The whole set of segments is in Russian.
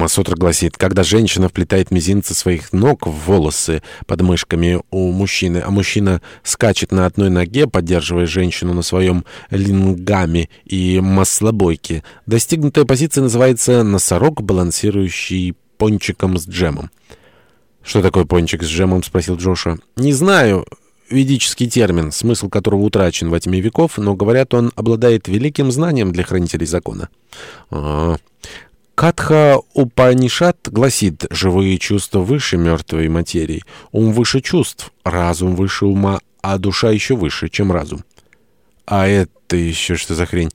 Камасутра гласит, когда женщина вплетает мизинцы своих ног в волосы под мышками у мужчины, а мужчина скачет на одной ноге, поддерживая женщину на своем лингаме и маслобойке, достигнутая позиция называется «носорог, балансирующий пончиком с джемом». «Что такое пончик с джемом?» — спросил Джоша. «Не знаю» ведический термин, смысл которого утрачен во тьме веков, но, говорят, он обладает великим знанием для хранителей закона. А -а -а. Катха Упанишат гласит, живые чувства выше мертвой материи, ум выше чувств, разум выше ума, а душа еще выше, чем разум. А это еще что за хрень?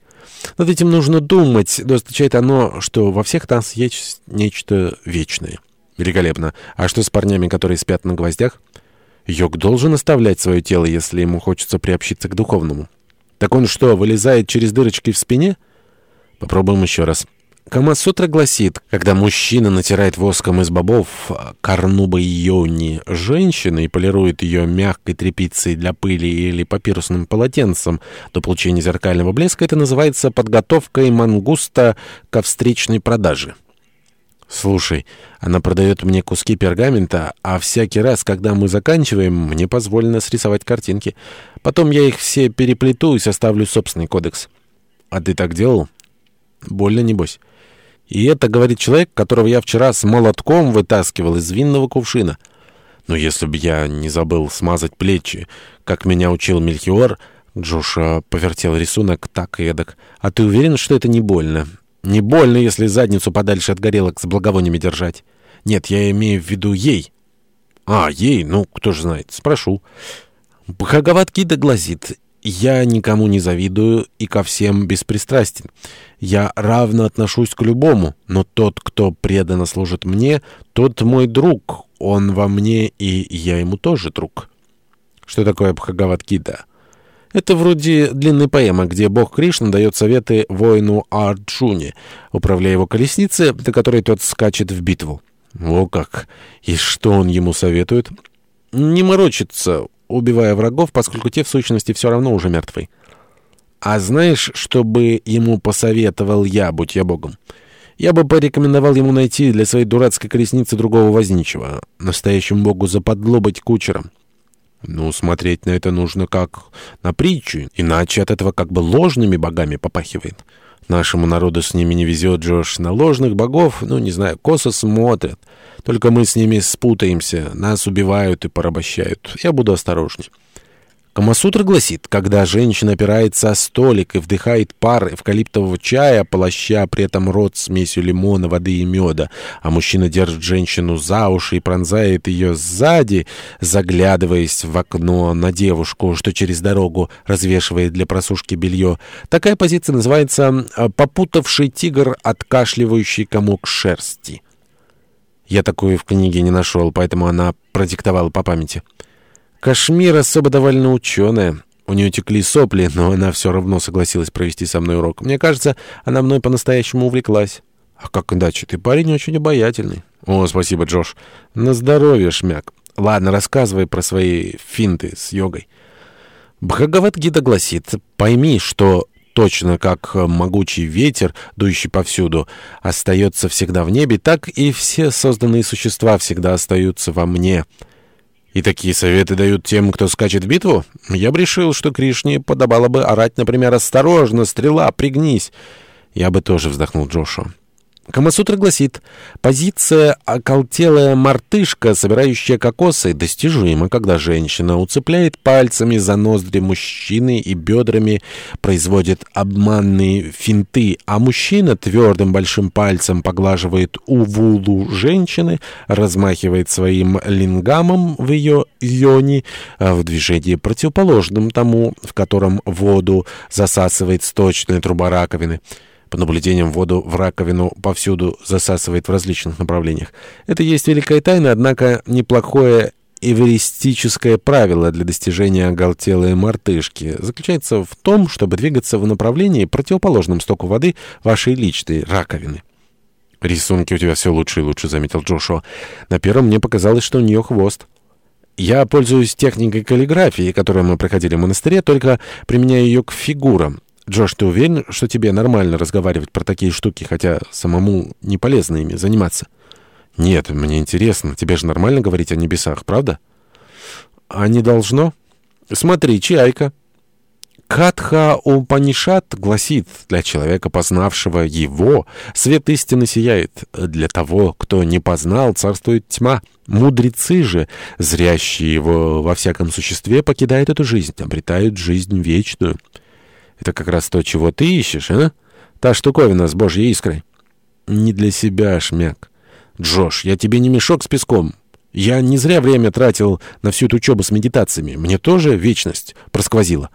Над этим нужно думать, но оно, что во всех нас есть нечто вечное. Великолепно. А что с парнями, которые спят на гвоздях? Йог должен оставлять свое тело, если ему хочется приобщиться к духовному. Так он что, вылезает через дырочки в спине? Попробуем еще раз. Камасутра гласит, когда мужчина натирает воском из бобов корнуба йони женщины и полирует ее мягкой тряпицей для пыли или папирусным полотенцем до получения зеркального блеска, это называется подготовкой мангуста ко встречной продаже. Слушай, она продает мне куски пергамента, а всякий раз, когда мы заканчиваем, мне позволено срисовать картинки. Потом я их все переплету и составлю собственный кодекс. А ты так делал? Больно, небось. И это говорит человек, которого я вчера с молотком вытаскивал из винного кувшина. Но если бы я не забыл смазать плечи, как меня учил Мельхиор, Джоша повертел рисунок так и эдак. А ты уверен, что это не больно? Не больно, если задницу подальше от горелок с благовониями держать. Нет, я имею в виду ей. А, ей? Ну, кто же знает. Спрошу. Бхагават-гида гласит... Я никому не завидую и ко всем беспристрастен. Я равно отношусь к любому, но тот, кто преданно служит мне, тот мой друг. Он во мне, и я ему тоже друг. Что такое Бхагават-гита? Это вроде длинной поэмы, где бог Кришна дает советы воину Арджуне, управляя его колесницей, до которой тот скачет в битву. О как! И что он ему советует? Не морочиться, убивая врагов, поскольку те в сущности все равно уже мертвы. А знаешь, что бы ему посоветовал я, будь я богом? Я бы порекомендовал ему найти для своей дурацкой колесницы другого возничего, настоящему богу западло быть кучером. Ну, смотреть на это нужно как на притчу, иначе от этого как бы ложными богами попахивает. Нашему народу с ними не везет, Джош. На ложных богов, ну, не знаю, косо смотрят. Только мы с ними спутаемся, нас убивают и порабощают. Я буду осторожней. Камасутра гласит, когда женщина опирается о столик и вдыхает пар эвкалиптового чая, полоща при этом рот смесью лимона, воды и меда, а мужчина держит женщину за уши и пронзает ее сзади, заглядываясь в окно на девушку, что через дорогу развешивает для просушки белье, такая позиция называется «попутавший тигр, откашливающий комок шерсти». Я такую в книге не нашел, поэтому она продиктовала по памяти. Кашмир особо довольно ученая. У нее текли сопли, но она все равно согласилась провести со мной урок. Мне кажется, она мной по-настоящему увлеклась. А как иначе? Ты парень очень обаятельный. О, спасибо, Джош. На здоровье, шмяк. Ладно, рассказывай про свои финты с йогой. Бхагават-гита гласит, пойми, что точно как могучий ветер, дующий повсюду, остается всегда в небе, так и все созданные существа всегда остаются во мне». И такие советы дают тем, кто скачет в битву? Я бы решил, что Кришне подобало бы орать, например, «Осторожно, стрела, пригнись!» Я бы тоже вздохнул Джошуа. Камасутра гласит, позиция околтелая мартышка, собирающая кокосы, достижима, когда женщина уцепляет пальцами за ноздри мужчины и бедрами производит обманные финты, а мужчина твердым большим пальцем поглаживает увулу женщины, размахивает своим лингамом в ее йони а в движении противоположном тому, в котором воду засасывает сточная труба раковины. По наблюдениям воду в раковину повсюду засасывает в различных направлениях. Это есть великая тайна, однако неплохое эвристическое правило для достижения оголтелой мартышки заключается в том, чтобы двигаться в направлении, противоположном стоку воды вашей личной раковины. «Рисунки у тебя все лучше и лучше», — заметил Джошуа. «На первом мне показалось, что у нее хвост». «Я пользуюсь техникой каллиграфии, которую мы проходили в монастыре, только применяю ее к фигурам. Джош, ты уверен, что тебе нормально разговаривать про такие штуки, хотя самому не полезно ими заниматься? Нет, мне интересно. Тебе же нормально говорить о небесах, правда? А не должно? Смотри, чайка. Катха Упанишат гласит, для человека, познавшего его, свет истины сияет. Для того, кто не познал, царствует тьма. Мудрецы же, зрящие его во всяком существе, покидают эту жизнь, обретают жизнь вечную. Это как раз то, чего ты ищешь, а? Та штуковина с божьей искрой. Не для себя, шмяк. Джош, я тебе не мешок с песком. Я не зря время тратил на всю эту учебу с медитациями. Мне тоже вечность просквозила.